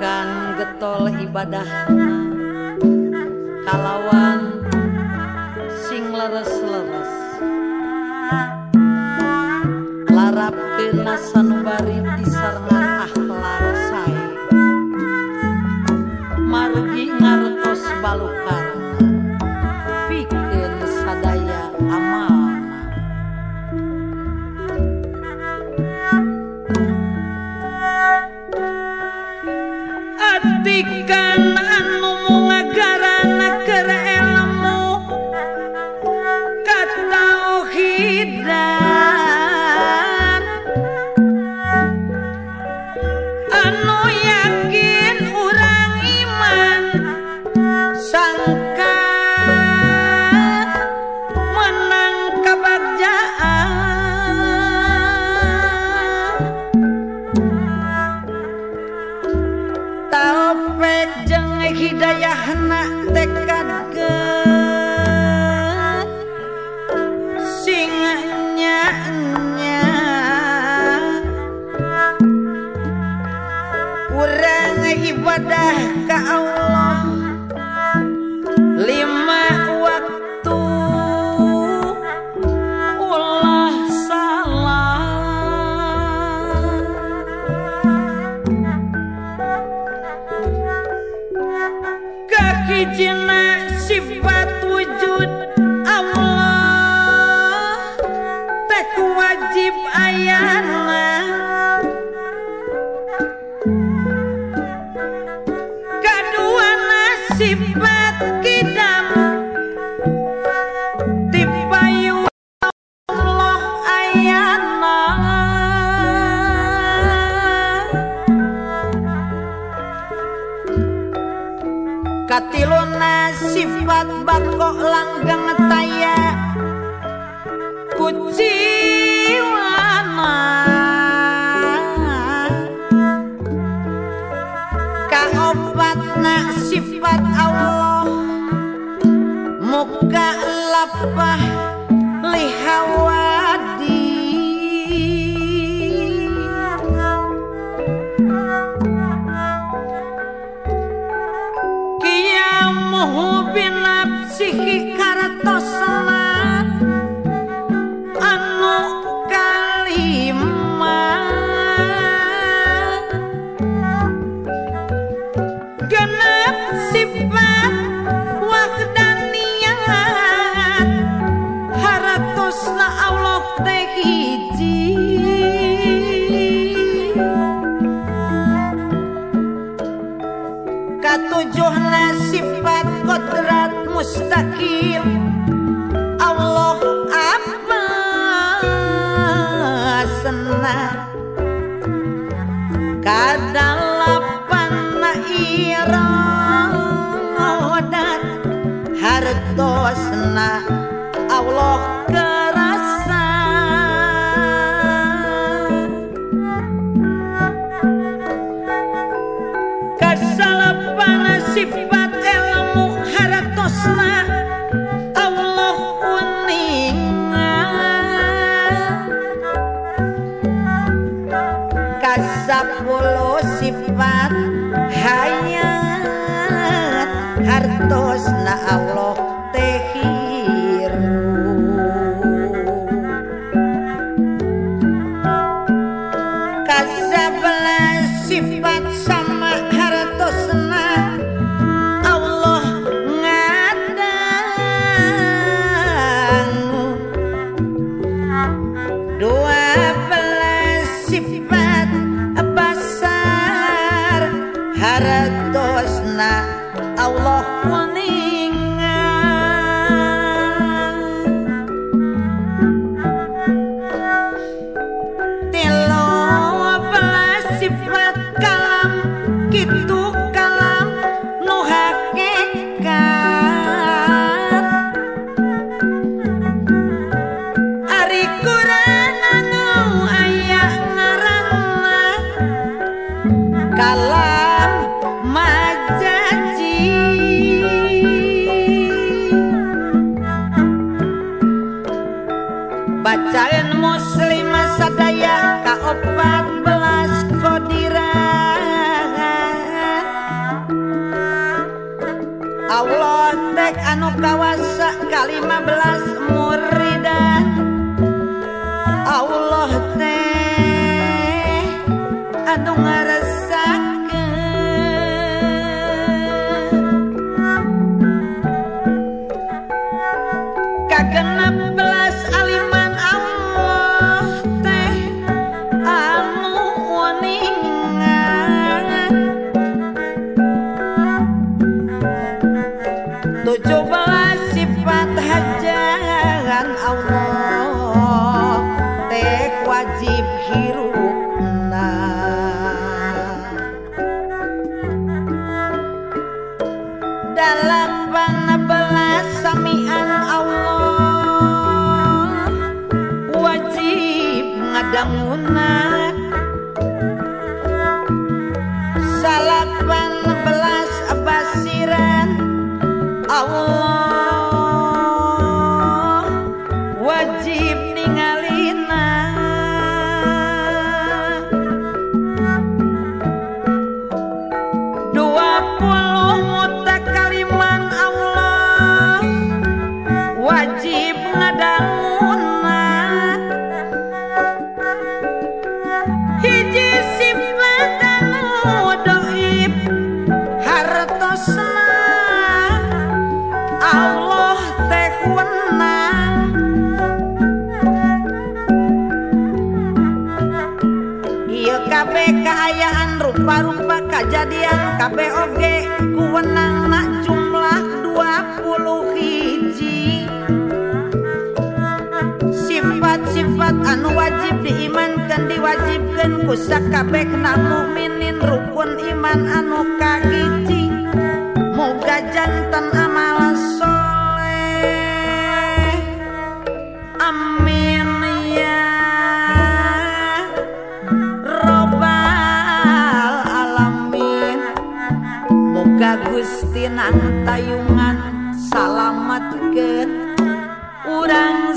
kan getol ibadah kalawan sing leres-leres. Larap ke nasanubari Jamaica. awet hidayahna tekad ke singnya nya urang ibadah ka awet Katujuh sifat kodrat mustaqim. Allah apa senang. Kadalapan irang harto hartosna bulu sifat hayat hartos na Allah tehiru kasabelas sifat sama hartos kadosna Allah kuning anu kawasa kalima belas muridan. Allah teh anu ngarasakeun kagenep belas ajaran Allah tek wajib hirupna dalam bana belas samian Allah wajib ngadangunak hiji simpanib hartoslah Allah teh wenang Ieu kabeh kaayaan rupa-rupa kajadian kabeh oge kuwenang nak jumlah 20 hiji anu wajib diimankan diwajibkan pusakabekna muminin rukun iman anu kagiji. Muga jantan amal soleh. Amin ya robbal alamin. Muga gusti nang tayungan salamatkeun urang